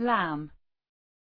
lamb.